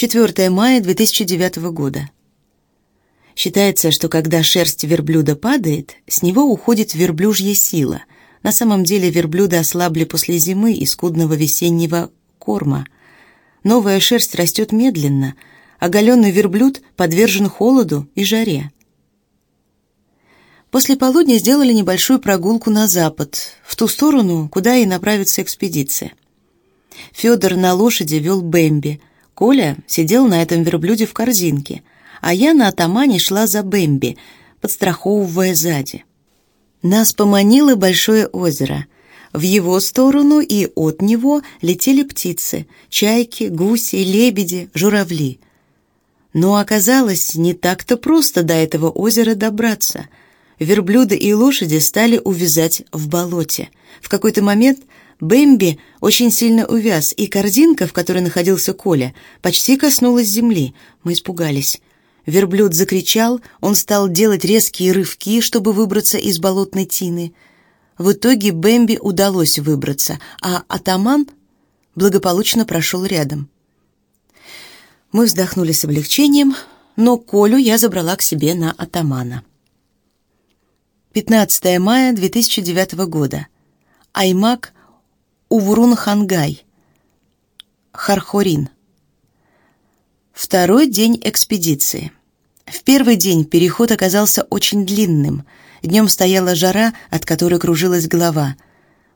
4 мая 2009 года. Считается, что когда шерсть верблюда падает, с него уходит верблюжья сила. На самом деле верблюды ослабли после зимы и скудного весеннего корма. Новая шерсть растет медленно, оголенный верблюд подвержен холоду и жаре. После полудня сделали небольшую прогулку на запад, в ту сторону, куда и направится экспедиция. Федор на лошади вел Бэмби, Коля сидел на этом верблюде в корзинке, а я на атамане шла за Бэмби, подстраховывая сзади. Нас поманило большое озеро. В его сторону и от него летели птицы, чайки, гуси, лебеди, журавли. Но оказалось, не так-то просто до этого озера добраться. Верблюды и лошади стали увязать в болоте. В какой-то момент Бэмби очень сильно увяз, и корзинка, в которой находился Коля, почти коснулась земли. Мы испугались. Верблюд закричал, он стал делать резкие рывки, чтобы выбраться из болотной тины. В итоге Бэмби удалось выбраться, а атаман благополучно прошел рядом. Мы вздохнули с облегчением, но Колю я забрала к себе на атамана. 15 мая 2009 года. Аймак Уврун-Хангай, Хархорин. Второй день экспедиции. В первый день переход оказался очень длинным. Днем стояла жара, от которой кружилась голова.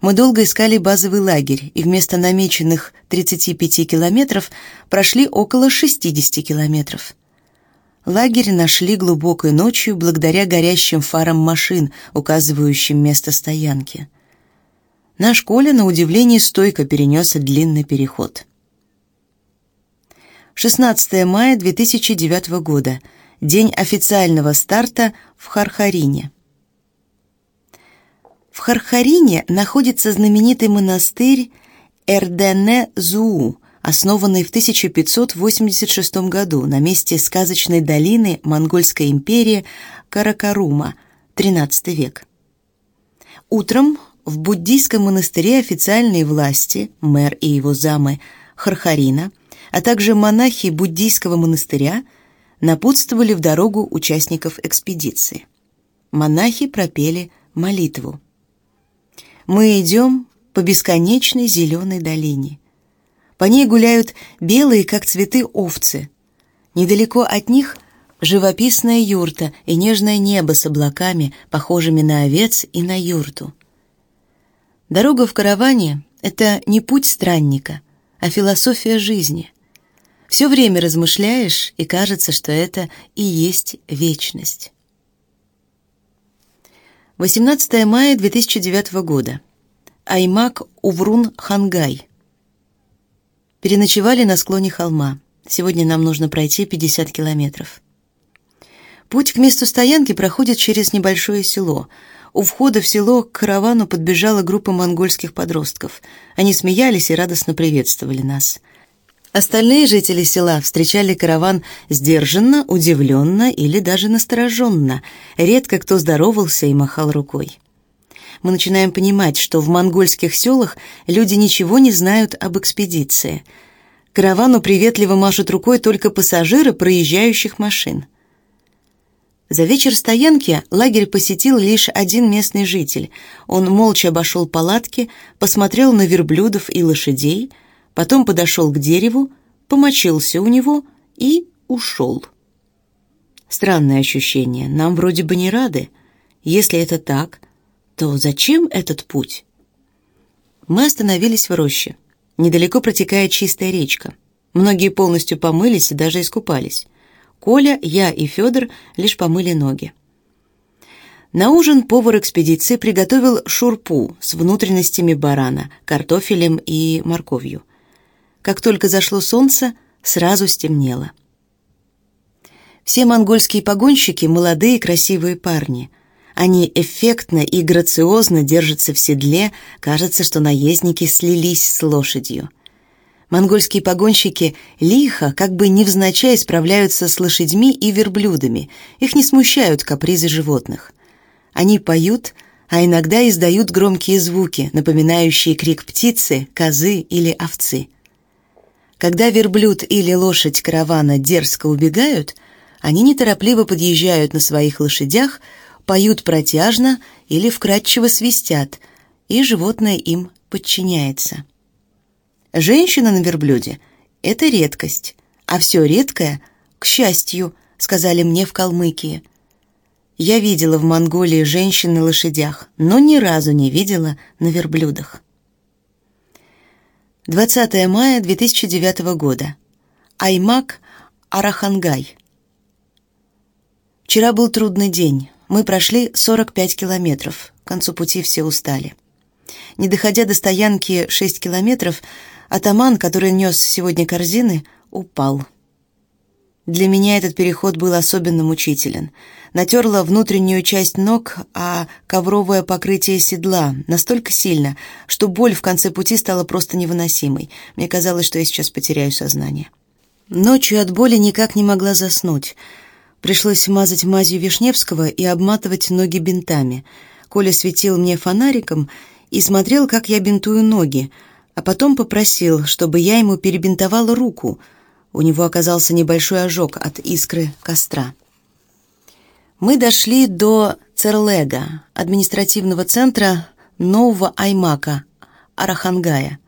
Мы долго искали базовый лагерь, и вместо намеченных 35 километров прошли около 60 километров. Лагерь нашли глубокой ночью благодаря горящим фарам машин, указывающим место стоянки. Наш Коля, на удивление, стойко перенес длинный переход. 16 мая 2009 года. День официального старта в Хархарине. В Хархарине находится знаменитый монастырь Эрдене-Зуу, основанный в 1586 году на месте сказочной долины Монгольской империи Каракарума, XIII век. Утром в буддийском монастыре официальные власти, мэр и его замы Хархарина, а также монахи буддийского монастыря напутствовали в дорогу участников экспедиции. Монахи пропели молитву. Мы идем по бесконечной зеленой долине. По ней гуляют белые, как цветы, овцы. Недалеко от них живописная юрта и нежное небо с облаками, похожими на овец и на юрту. Дорога в караване — это не путь странника, а философия жизни. Все время размышляешь, и кажется, что это и есть вечность. 18 мая 2009 года. Аймак Уврун Хангай. Переночевали на склоне холма. Сегодня нам нужно пройти 50 километров. Путь к месту стоянки проходит через небольшое село — у входа в село к каравану подбежала группа монгольских подростков. Они смеялись и радостно приветствовали нас. Остальные жители села встречали караван сдержанно, удивленно или даже настороженно. Редко кто здоровался и махал рукой. Мы начинаем понимать, что в монгольских селах люди ничего не знают об экспедиции. Каравану приветливо машут рукой только пассажиры проезжающих машин. За вечер стоянки лагерь посетил лишь один местный житель. Он молча обошел палатки, посмотрел на верблюдов и лошадей, потом подошел к дереву, помочился у него и ушел. Странное ощущение, нам вроде бы не рады. Если это так, то зачем этот путь? Мы остановились в роще. Недалеко протекает чистая речка. Многие полностью помылись и даже искупались. Коля, я и Федор лишь помыли ноги. На ужин повар экспедиции приготовил шурпу с внутренностями барана, картофелем и морковью. Как только зашло солнце, сразу стемнело. Все монгольские погонщики молодые красивые парни. Они эффектно и грациозно держатся в седле, кажется, что наездники слились с лошадью. Монгольские погонщики лихо, как бы невзначай справляются с лошадьми и верблюдами. Их не смущают капризы животных. Они поют, а иногда издают громкие звуки, напоминающие крик птицы, козы или овцы. Когда верблюд или лошадь каравана дерзко убегают, они неторопливо подъезжают на своих лошадях, поют протяжно или вкрадчиво свистят, и животное им подчиняется. Женщина на верблюде — это редкость, а все редкое — к счастью, сказали мне в Калмыкии. Я видела в Монголии женщин на лошадях, но ни разу не видела на верблюдах. 20 мая 2009 года. Аймак, Арахангай. Вчера был трудный день. Мы прошли 45 километров. К концу пути все устали. Не доходя до стоянки 6 километров, атаман, который нес сегодня корзины, упал. Для меня этот переход был особенно мучителен. Натерла внутреннюю часть ног, а ковровое покрытие седла настолько сильно, что боль в конце пути стала просто невыносимой. Мне казалось, что я сейчас потеряю сознание. Ночью от боли никак не могла заснуть. Пришлось мазать мазью Вишневского и обматывать ноги бинтами. Коля светил мне фонариком и смотрел, как я бинтую ноги, а потом попросил, чтобы я ему перебинтовала руку — у него оказался небольшой ожог от искры костра. Мы дошли до Церлега, административного центра нового Аймака, Арахангая.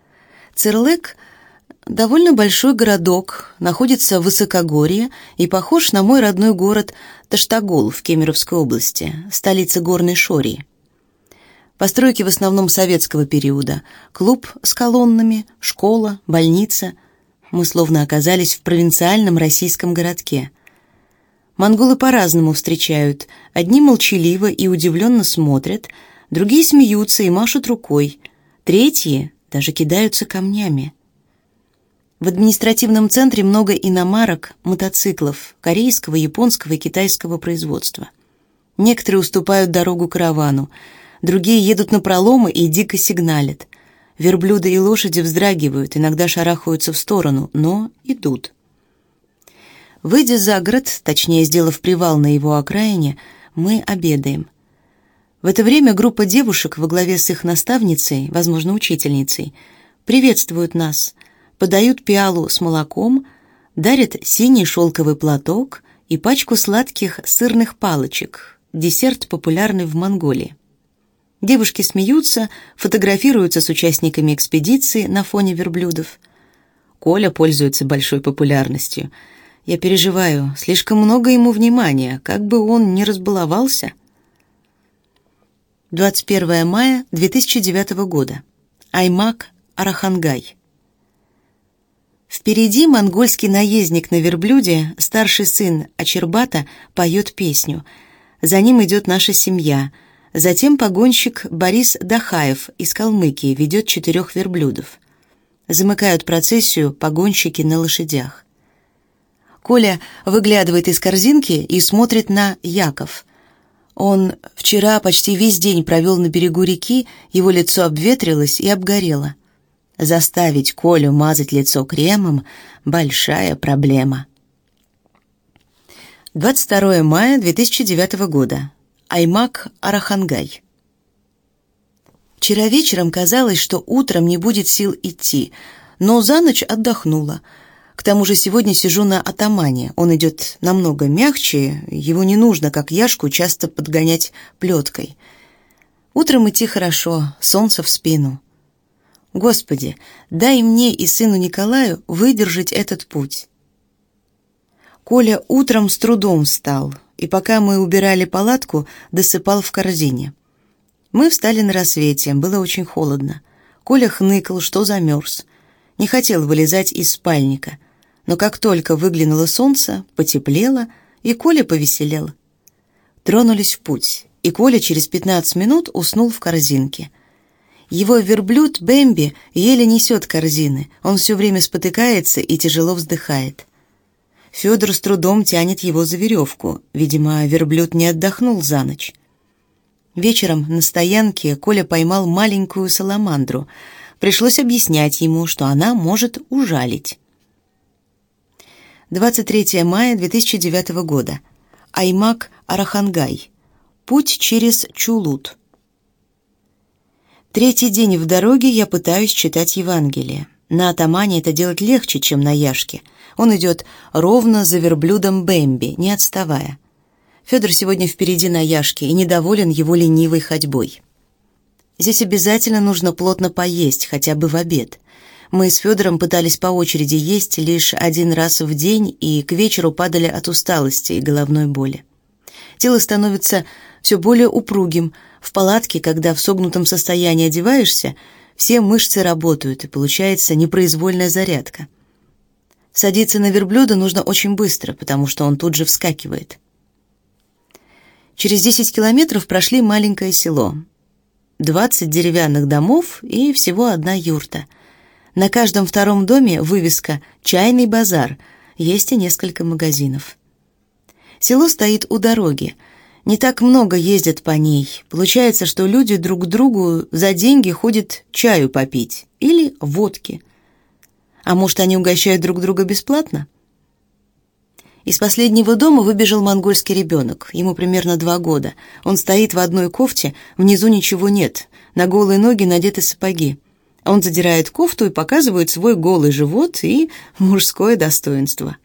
Церлег — довольно большой городок, находится в высокогорье и похож на мой родной город Таштагол в Кемеровской области, столица горной Шории. Постройки в основном советского периода. Клуб с колоннами, школа, больница — мы словно оказались в провинциальном российском городке. Монголы по-разному встречают. Одни молчаливо и удивленно смотрят, другие смеются и машут рукой, третьи даже кидаются камнями. В административном центре много иномарок, мотоциклов корейского, японского и китайского производства. Некоторые уступают дорогу каравану, другие едут на проломы и дико сигналят. Верблюды и лошади вздрагивают, иногда шарахаются в сторону, но идут. Выйдя за город, точнее, сделав привал на его окраине, мы обедаем. В это время группа девушек во главе с их наставницей, возможно, учительницей, приветствуют нас, подают пиалу с молоком, дарят синий шелковый платок и пачку сладких сырных палочек, десерт, популярный в Монголии. Девушки смеются, фотографируются с участниками экспедиции на фоне верблюдов. Коля пользуется большой популярностью. Я переживаю, слишком много ему внимания, как бы он не разбаловался. 21 мая 2009 года. Аймак, Арахангай. Впереди монгольский наездник на верблюде, старший сын Ачербата, поет песню. За ним идет наша семья — Затем погонщик Борис Дахаев из Калмыкии ведет четырех верблюдов. Замыкают процессию погонщики на лошадях. Коля выглядывает из корзинки и смотрит на Яков. Он вчера почти весь день провел на берегу реки, его лицо обветрилось и обгорело. Заставить Колю мазать лицо кремом — большая проблема. 22 мая 2009 года. Аймак Арахангай. Вчера вечером казалось, что утром не будет сил идти, но за ночь отдохнула. К тому же сегодня сижу на атамане. Он идет намного мягче, его не нужно, как яшку, часто подгонять плеткой. Утром идти хорошо, солнце в спину. Господи, дай мне и сыну Николаю выдержать этот путь. Коля утром с трудом встал, и пока мы убирали палатку, досыпал в корзине. Мы встали на рассвете, было очень холодно. Коля хныкал, что замерз. Не хотел вылезать из спальника. Но как только выглянуло солнце, потеплело, и Коля повеселел. Тронулись в путь, и Коля через 15 минут уснул в корзинке. Его верблюд Бэмби еле несет корзины, он все время спотыкается и тяжело вздыхает. Федор с трудом тянет его за веревку. Видимо, верблюд не отдохнул за ночь. Вечером на стоянке Коля поймал маленькую саламандру. Пришлось объяснять ему, что она может ужалить. 23 мая 2009 года. Аймак Арахангай. Путь через Чулут. Третий день в дороге я пытаюсь читать Евангелие. На атамане это делать легче, чем на яшке. Он идет ровно за верблюдом Бэмби, не отставая. Федор сегодня впереди на яшке и недоволен его ленивой ходьбой. Здесь обязательно нужно плотно поесть, хотя бы в обед. Мы с Федором пытались по очереди есть лишь один раз в день и к вечеру падали от усталости и головной боли. Тело становится все более упругим. В палатке, когда в согнутом состоянии одеваешься, все мышцы работают, и получается непроизвольная зарядка. Садиться на верблюда нужно очень быстро, потому что он тут же вскакивает. Через 10 километров прошли маленькое село. 20 деревянных домов и всего одна юрта. На каждом втором доме вывеска «Чайный базар», есть и несколько магазинов. Село стоит у дороги. Не так много ездят по ней. Получается, что люди друг к другу за деньги ходят чаю попить или водки. А может, они угощают друг друга бесплатно? Из последнего дома выбежал монгольский ребенок. Ему примерно два года. Он стоит в одной кофте, внизу ничего нет. На голые ноги надеты сапоги. Он задирает кофту и показывает свой голый живот и мужское достоинство.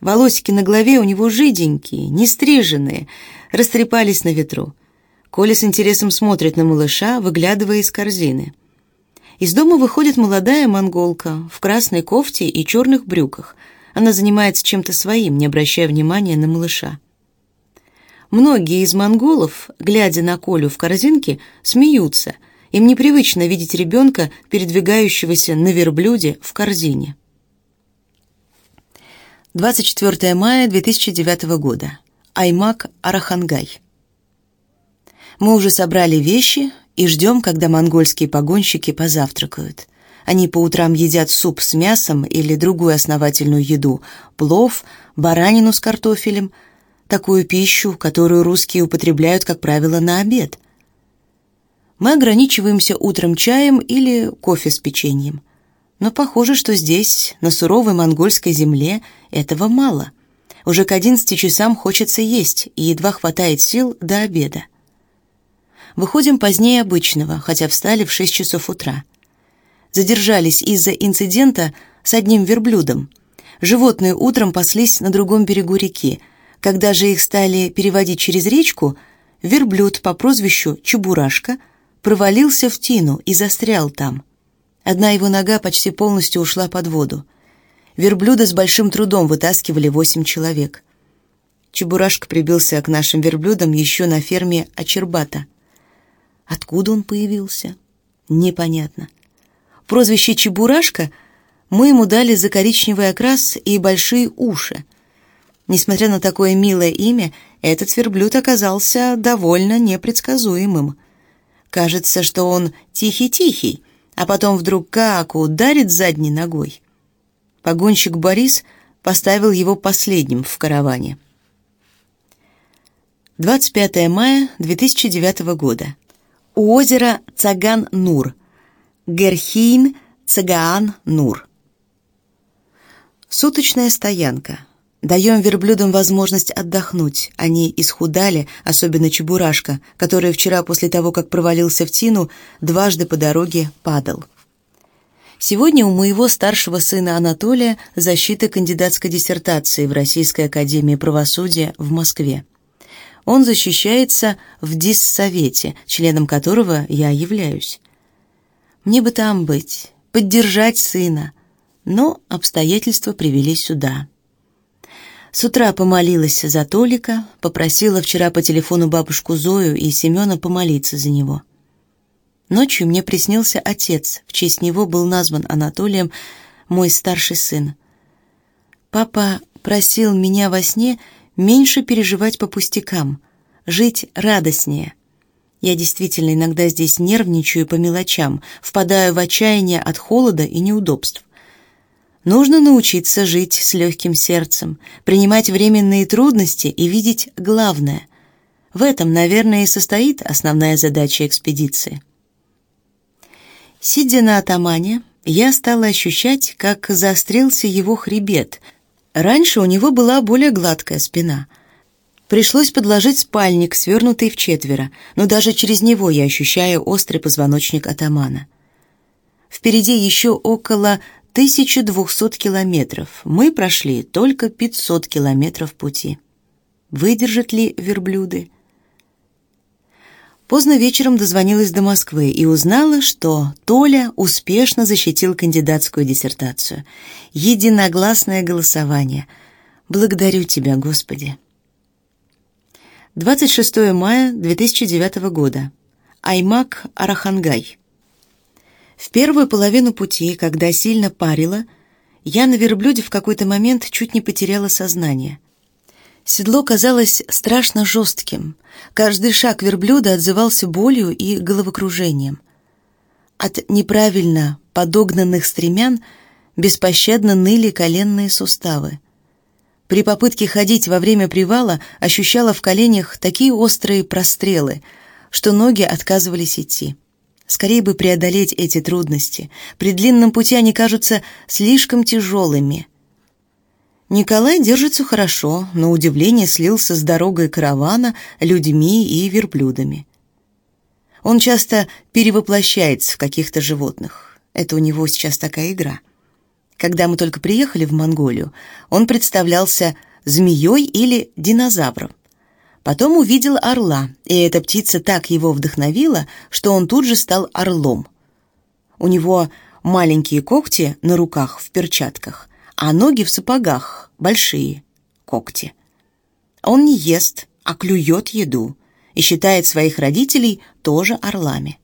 Волосики на голове у него жиденькие, не стриженные, растрепались на ветру. Коля с интересом смотрит на малыша, выглядывая из корзины. Из дома выходит молодая монголка в красной кофте и черных брюках. Она занимается чем-то своим, не обращая внимания на малыша. Многие из монголов, глядя на Колю в корзинке, смеются. Им непривычно видеть ребенка, передвигающегося на верблюде в корзине. 24 мая 2009 года. Аймак Арахангай. Мы уже собрали вещи и ждем, когда монгольские погонщики позавтракают. Они по утрам едят суп с мясом или другую основательную еду, плов, баранину с картофелем, такую пищу, которую русские употребляют, как правило, на обед. Мы ограничиваемся утром чаем или кофе с печеньем. Но похоже, что здесь, на суровой монгольской земле, этого мало. Уже к одиннадцати часам хочется есть, и едва хватает сил до обеда. Выходим позднее обычного, хотя встали в шесть часов утра. Задержались из-за инцидента с одним верблюдом. Животные утром паслись на другом берегу реки. Когда же их стали переводить через речку, верблюд по прозвищу Чебурашка провалился в тину и застрял там. Одна его нога почти полностью ушла под воду. Верблюда с большим трудом вытаскивали восемь человек. Чебурашка прибился к нашим верблюдам еще на ферме Ачербата. Откуда он появился? Непонятно. Прозвище Чебурашка мы ему дали за коричневый окрас и большие уши. Несмотря на такое милое имя, этот верблюд оказался довольно непредсказуемым. Кажется, что он тихий-тихий, а потом вдруг как ударит задней ногой. Погонщик Борис поставил его последним в караване. 25 мая 2009 года. У озера Цаган-Нур. Герхин Цагаан-Нур. Суточная стоянка. Даем верблюдам возможность отдохнуть. Они исхудали, особенно Чебурашка, который вчера после того, как провалился в тину, дважды по дороге падал. Сегодня у моего старшего сына Анатолия защита кандидатской диссертации в Российской академии правосудия в Москве. Он защищается в диссовете, членом которого я являюсь. Мне бы там быть, поддержать сына, но обстоятельства привели сюда. С утра помолилась за Толика, попросила вчера по телефону бабушку Зою и Семена помолиться за него. Ночью мне приснился отец, в честь него был назван Анатолием мой старший сын. Папа просил меня во сне меньше переживать по пустякам, жить радостнее. Я действительно иногда здесь нервничаю по мелочам, впадаю в отчаяние от холода и неудобств. Нужно научиться жить с легким сердцем, принимать временные трудности и видеть главное. В этом, наверное, и состоит основная задача экспедиции. Сидя на атамане, я стала ощущать, как заострился его хребет. Раньше у него была более гладкая спина. Пришлось подложить спальник, свернутый в четверо, но даже через него я ощущаю острый позвоночник атамана. Впереди еще около 1200 километров. Мы прошли только 500 километров пути. Выдержат ли верблюды? Поздно вечером дозвонилась до Москвы и узнала, что Толя успешно защитил кандидатскую диссертацию. Единогласное голосование. Благодарю тебя, Господи. 26 мая 2009 года. Аймак Арахангай. В первую половину пути, когда сильно парило, я на верблюде в какой-то момент чуть не потеряла сознание. Седло казалось страшно жестким. Каждый шаг верблюда отзывался болью и головокружением. От неправильно подогнанных стремян беспощадно ныли коленные суставы. При попытке ходить во время привала ощущала в коленях такие острые прострелы, что ноги отказывались идти. Скорее бы преодолеть эти трудности. При длинном пути они кажутся слишком тяжелыми. Николай держится хорошо, на удивление слился с дорогой каравана, людьми и верблюдами. Он часто перевоплощается в каких-то животных. Это у него сейчас такая игра. Когда мы только приехали в Монголию, он представлялся змеей или динозавром. Потом увидел орла, и эта птица так его вдохновила, что он тут же стал орлом. У него маленькие когти на руках в перчатках, а ноги в сапогах, большие когти. Он не ест, а клюет еду и считает своих родителей тоже орлами.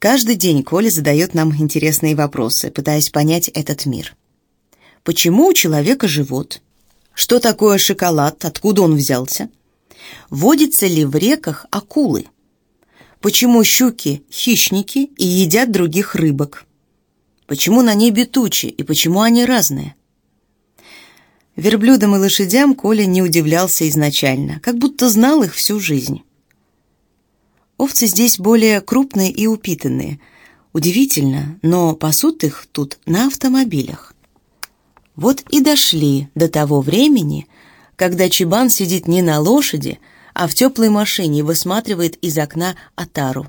Каждый день Коля задает нам интересные вопросы, пытаясь понять этот мир. Почему у человека живот? Что такое шоколад? Откуда он взялся? Водятся ли в реках акулы? Почему щуки – хищники и едят других рыбок? Почему на небе тучи и почему они разные? Верблюдам и лошадям Коля не удивлялся изначально, как будто знал их всю жизнь. Овцы здесь более крупные и упитанные. Удивительно, но пасут их тут на автомобилях. Вот и дошли до того времени, когда Чебан сидит не на лошади, а в теплой машине и высматривает из окна отару.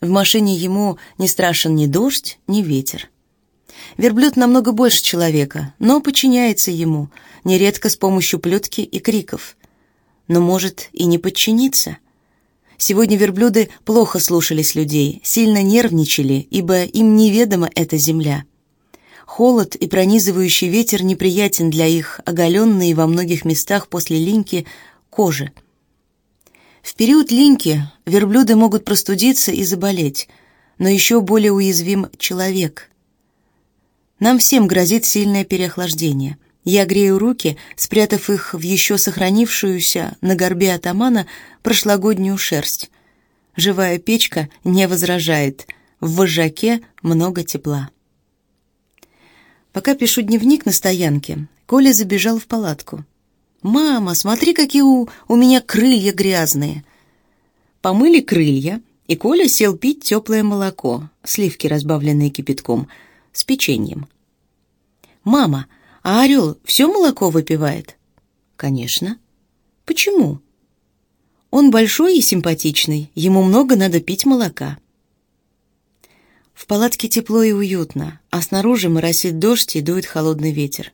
В машине ему не страшен ни дождь, ни ветер. Верблюд намного больше человека, но подчиняется ему, нередко с помощью плетки и криков. Но может и не подчиниться. Сегодня верблюды плохо слушались людей, сильно нервничали, ибо им неведома эта земля. Холод и пронизывающий ветер неприятен для их оголенной во многих местах после линьки кожи. В период линьки верблюды могут простудиться и заболеть, но еще более уязвим человек. Нам всем грозит сильное переохлаждение. Я грею руки, спрятав их в еще сохранившуюся на горбе атамана прошлогоднюю шерсть. Живая печка не возражает. В вожаке много тепла. Пока пишу дневник на стоянке, Коля забежал в палатку. «Мама, смотри, какие у, у меня крылья грязные!» Помыли крылья, и Коля сел пить теплое молоко, сливки, разбавленные кипятком, с печеньем. «Мама, а орел все молоко выпивает?» «Конечно». «Почему?» «Он большой и симпатичный, ему много надо пить молока». В палатке тепло и уютно, а снаружи моросит дождь и дует холодный ветер.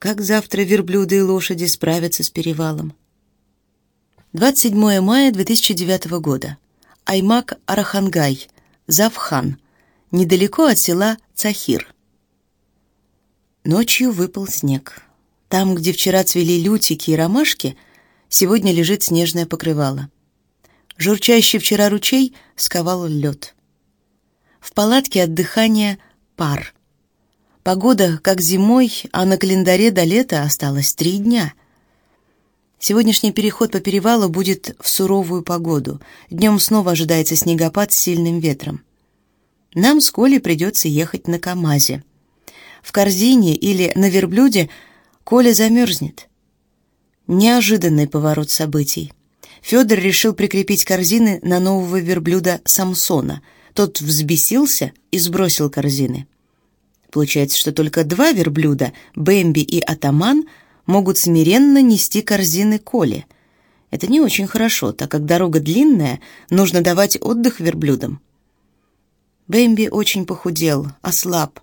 Как завтра верблюды и лошади справятся с перевалом? 27 мая 2009 года. Аймак Арахангай, Завхан, недалеко от села Цахир. Ночью выпал снег. Там, где вчера цвели лютики и ромашки, сегодня лежит снежное покрывало. Журчащий вчера ручей сковал лед. В палатке от дыхания пар. Погода как зимой, а на календаре до лета осталось три дня. Сегодняшний переход по перевалу будет в суровую погоду. Днем снова ожидается снегопад с сильным ветром. Нам с Колей придется ехать на КамАЗе. В корзине или на верблюде Коля замерзнет. Неожиданный поворот событий. Федор решил прикрепить корзины на нового верблюда Самсона — тот взбесился и сбросил корзины. Получается, что только два верблюда, Бэмби и Атаман, могут смиренно нести корзины Коле. Это не очень хорошо, так как дорога длинная, нужно давать отдых верблюдам. Бэмби очень похудел, ослаб.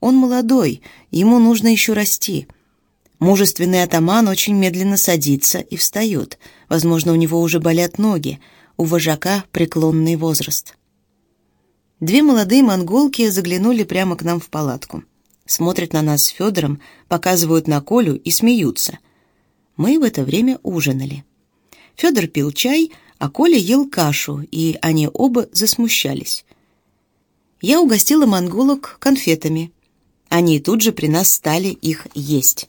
Он молодой, ему нужно еще расти. Мужественный атаман очень медленно садится и встает. Возможно, у него уже болят ноги. У вожака преклонный возраст. Две молодые монголки заглянули прямо к нам в палатку. Смотрят на нас с Федором, показывают на Колю и смеются. Мы в это время ужинали. Федор пил чай, а Коля ел кашу, и они оба засмущались. Я угостила монголок конфетами. Они тут же при нас стали их есть.